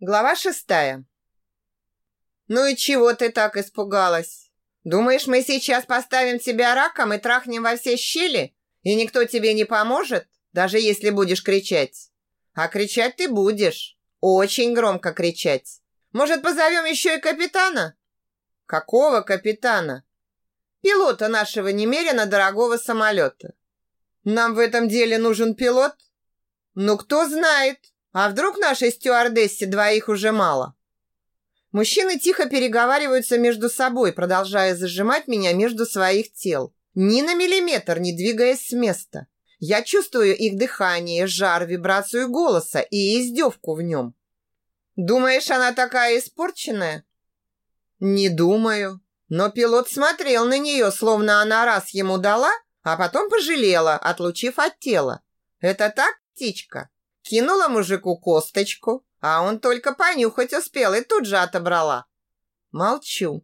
Глава шестая. «Ну и чего ты так испугалась? Думаешь, мы сейчас поставим тебя раком и трахнем во все щели, и никто тебе не поможет, даже если будешь кричать? А кричать ты будешь. Очень громко кричать. Может, позовем еще и капитана?» «Какого капитана?» «Пилота нашего немерено дорогого самолета». «Нам в этом деле нужен пилот?» «Ну, кто знает?» А вдруг нашей стюардессе двоих уже мало? Мужчины тихо переговариваются между собой, продолжая зажимать меня между своих тел. Ни на миллиметр не двигаясь с места. Я чувствую их дыхание, жар, вибрацию голоса и издевку в нем. Думаешь, она такая испорченная? Не думаю. Но пилот смотрел на нее, словно она раз ему дала, а потом пожалела, отлучив от тела. Это так, птичка? Кинула мужику косточку, а он только понюхать успел и тут же отобрала. Молчу.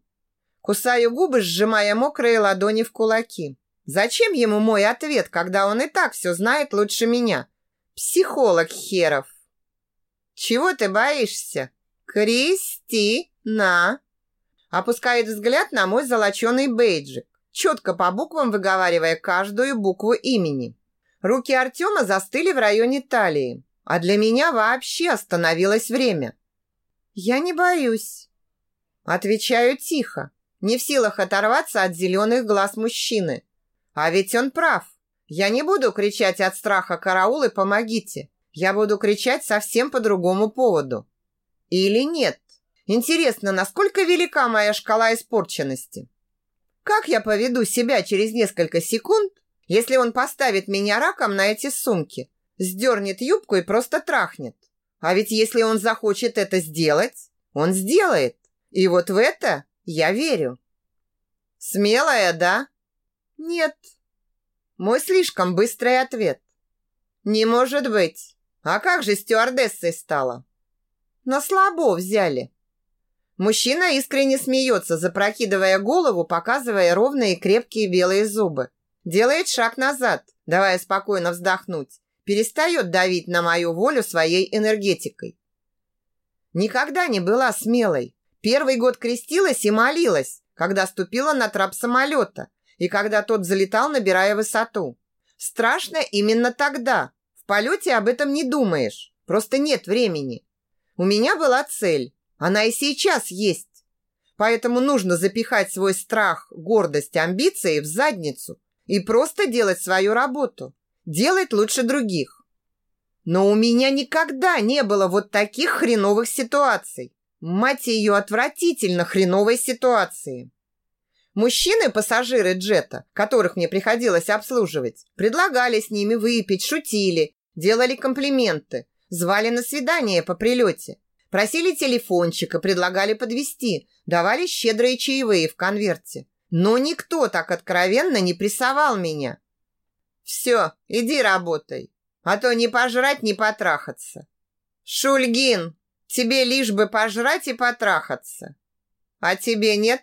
Кусаю губы, сжимая мокрые ладони в кулаки. Зачем ему мой ответ, когда он и так все знает лучше меня? Психолог херов. Чего ты боишься? Кристина. Опускает взгляд на мой золоченый бейджик, четко по буквам выговаривая каждую букву имени. Руки Артема застыли в районе талии. А для меня вообще остановилось время. Я не боюсь. Отвечаю тихо, не в силах оторваться от зеленых глаз мужчины. А ведь он прав. Я не буду кричать от страха «караул» и «помогите». Я буду кричать совсем по другому поводу. Или нет? Интересно, насколько велика моя шкала испорченности? Как я поведу себя через несколько секунд, если он поставит меня раком на эти сумки, сдернет юбку и просто трахнет. А ведь если он захочет это сделать, он сделает. И вот в это я верю. Смелая, да? Нет. Мой слишком быстрый ответ. Не может быть. А как же стюардессой стала? На слабо взяли. Мужчина искренне смеется, запрокидывая голову, показывая ровные крепкие белые зубы. Делает шаг назад, давая спокойно вздохнуть перестает давить на мою волю своей энергетикой. Никогда не была смелой. Первый год крестилась и молилась, когда ступила на трап самолета и когда тот залетал, набирая высоту. Страшно именно тогда. В полете об этом не думаешь. Просто нет времени. У меня была цель. Она и сейчас есть. Поэтому нужно запихать свой страх, гордость, амбиции в задницу и просто делать свою работу делать лучше других. Но у меня никогда не было вот таких хреновых ситуаций. Мать ее отвратительно хреновой ситуации. Мужчины-пассажиры джета, которых мне приходилось обслуживать, предлагали с ними выпить, шутили, делали комплименты, звали на свидание по прилете, просили телефончика, предлагали подвести, давали щедрые чаевые в конверте. Но никто так откровенно не прессовал меня. Все, иди работай, а то не пожрать, не потрахаться. Шульгин, тебе лишь бы пожрать и потрахаться. А тебе нет?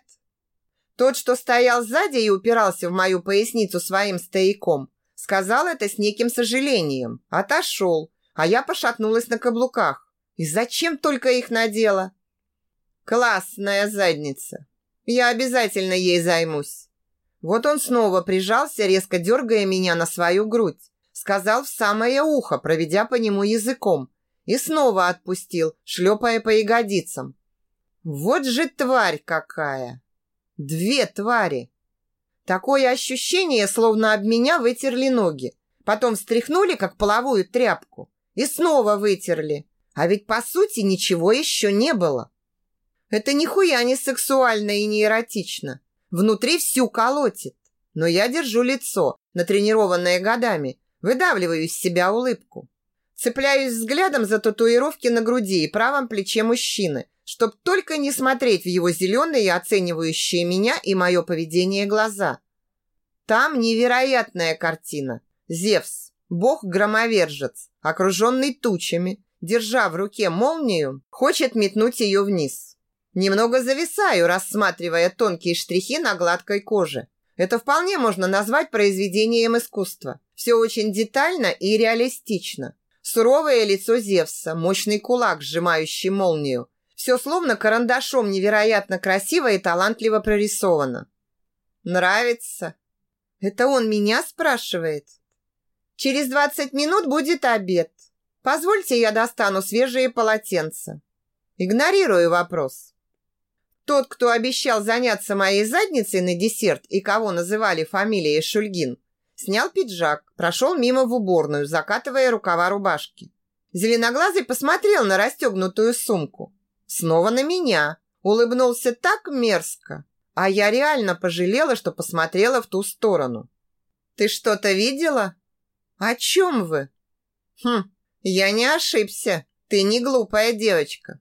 Тот, что стоял сзади и упирался в мою поясницу своим стояком, сказал это с неким сожалением, отошел, а я пошатнулась на каблуках. И зачем только их надела? Классная задница. Я обязательно ей займусь. Вот он снова прижался, резко дергая меня на свою грудь. Сказал в самое ухо, проведя по нему языком. И снова отпустил, шлепая по ягодицам. Вот же тварь какая! Две твари! Такое ощущение, словно об меня вытерли ноги. Потом встряхнули, как половую тряпку. И снова вытерли. А ведь, по сути, ничего еще не было. Это нихуя не сексуально и не эротично. Внутри всю колотит. Но я держу лицо, натренированное годами, выдавливаю из себя улыбку. Цепляюсь взглядом за татуировки на груди и правом плече мужчины, чтоб только не смотреть в его зеленые, оценивающие меня и мое поведение глаза. Там невероятная картина. Зевс, бог-громовержец, окруженный тучами, держа в руке молнию, хочет метнуть ее вниз. Немного зависаю, рассматривая тонкие штрихи на гладкой коже. Это вполне можно назвать произведением искусства. Все очень детально и реалистично. Суровое лицо Зевса, мощный кулак, сжимающий молнию. Все словно карандашом невероятно красиво и талантливо прорисовано. Нравится? Это он меня спрашивает? Через 20 минут будет обед. Позвольте, я достану свежие полотенца. Игнорирую вопрос. Тот, кто обещал заняться моей задницей на десерт и кого называли фамилией Шульгин, снял пиджак, прошел мимо в уборную, закатывая рукава рубашки. Зеленоглазый посмотрел на расстегнутую сумку. Снова на меня. Улыбнулся так мерзко. А я реально пожалела, что посмотрела в ту сторону. «Ты что-то видела?» «О чем вы?» «Хм, я не ошибся. Ты не глупая девочка».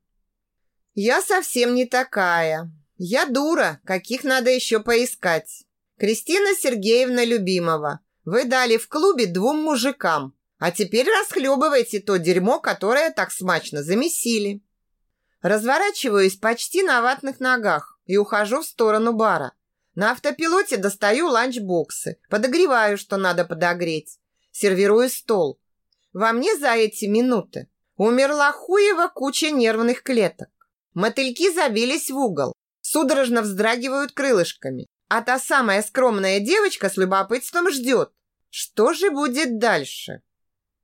«Я совсем не такая. Я дура, каких надо еще поискать. Кристина Сергеевна Любимова, вы дали в клубе двум мужикам, а теперь расхлебывайте то дерьмо, которое так смачно замесили». Разворачиваюсь почти на ватных ногах и ухожу в сторону бара. На автопилоте достаю ланчбоксы, подогреваю, что надо подогреть. Сервирую стол. Во мне за эти минуты умерла хуева куча нервных клеток. Мотыльки забились в угол, судорожно вздрагивают крылышками. А та самая скромная девочка с любопытством ждет. Что же будет дальше?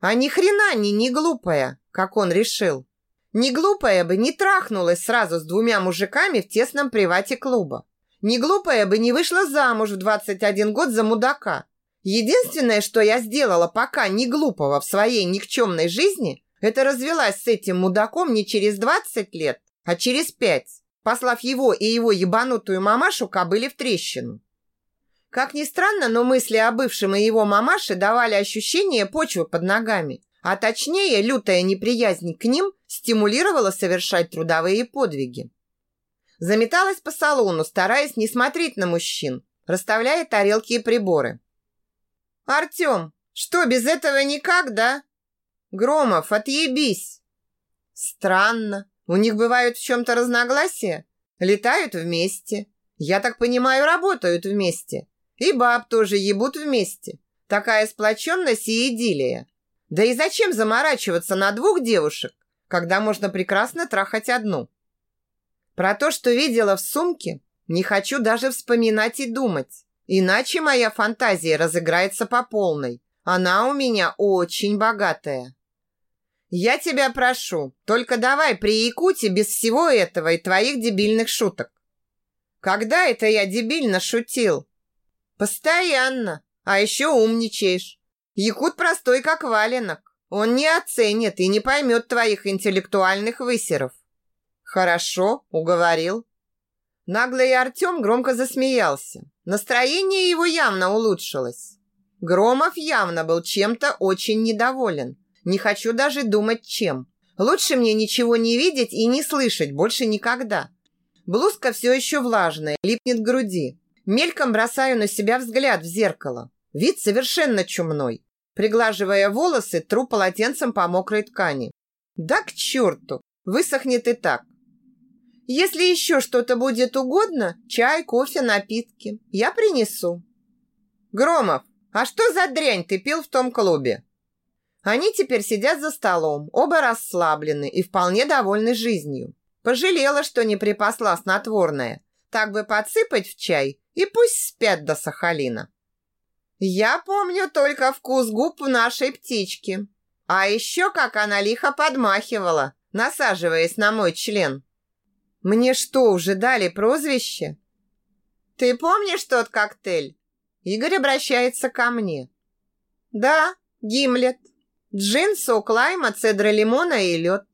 А ни хрена не не глупая, как он решил. Не глупая бы не трахнулась сразу с двумя мужиками в тесном привате клуба. Не глупая бы не вышла замуж в 21 год за мудака. Единственное, что я сделала пока не глупого в своей никчемной жизни, это развелась с этим мудаком не через 20 лет, а через 5, послав его и его ебанутую мамашу кобыли в трещину. Как ни странно, но мысли о бывшем и его мамаше давали ощущение почвы под ногами. А точнее, лютая неприязнь к ним стимулировала совершать трудовые подвиги. Заметалась по салону, стараясь не смотреть на мужчин, расставляя тарелки и приборы. «Артем, что, без этого никак, да?» «Громов, отъебись!» «Странно. У них бывают в чем-то разногласия? Летают вместе. Я так понимаю, работают вместе. И баб тоже ебут вместе. Такая сплоченность и идиллия. Да и зачем заморачиваться на двух девушек, когда можно прекрасно трахать одну? Про то, что видела в сумке, не хочу даже вспоминать и думать. Иначе моя фантазия разыграется по полной. Она у меня очень богатая. Я тебя прошу, только давай при Якуте без всего этого и твоих дебильных шуток. Когда это я дебильно шутил? Постоянно. А еще умничаешь. Якут простой, как валенок. Он не оценит и не поймет твоих интеллектуальных высеров. Хорошо, уговорил. Наглый Артем громко засмеялся. Настроение его явно улучшилось. Громов явно был чем-то очень недоволен. Не хочу даже думать, чем. Лучше мне ничего не видеть и не слышать больше никогда. Блузка все еще влажная, липнет к груди. Мельком бросаю на себя взгляд в зеркало. Вид совершенно чумной. Приглаживая волосы, тру полотенцем по мокрой ткани. Да к черту! Высохнет и так. Если еще что-то будет угодно, чай, кофе, напитки, я принесу. Громов, а что за дрянь ты пил в том клубе? Они теперь сидят за столом, оба расслаблены и вполне довольны жизнью. Пожалела, что не припасла снотворное. Так бы подсыпать в чай и пусть спят до Сахалина. Я помню только вкус губ нашей птички. А еще как она лихо подмахивала, насаживаясь на мой член. Мне что, уже дали прозвище? Ты помнишь тот коктейль? Игорь обращается ко мне. Да, Гимлет. Джин, сок лайма, цедра лимона и лед.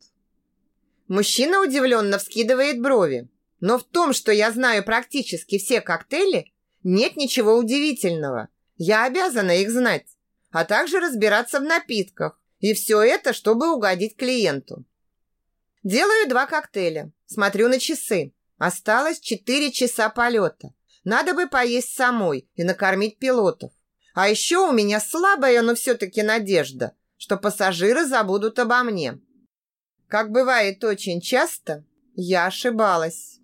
Мужчина удивленно вскидывает брови. Но в том, что я знаю практически все коктейли, нет ничего удивительного. Я обязана их знать, а также разбираться в напитках. И все это, чтобы угодить клиенту. Делаю два коктейля. Смотрю на часы. Осталось 4 часа полета. Надо бы поесть самой и накормить пилотов. А еще у меня слабая, но все-таки надежда, что пассажиры забудут обо мне. Как бывает очень часто, я ошибалась.